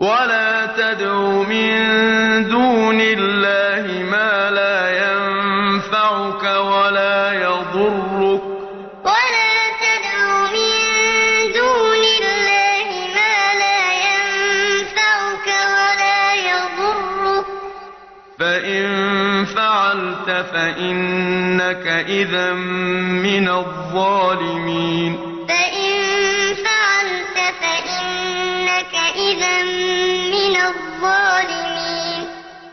ولا تدع من دون الله ما لا ينفعك ولا يضرك ولا تدع من دون الله ما لا ينفعك ولا يضرك فإن فعلت فإنك إذا من الظالمين فإن فعلت فإنك إذا من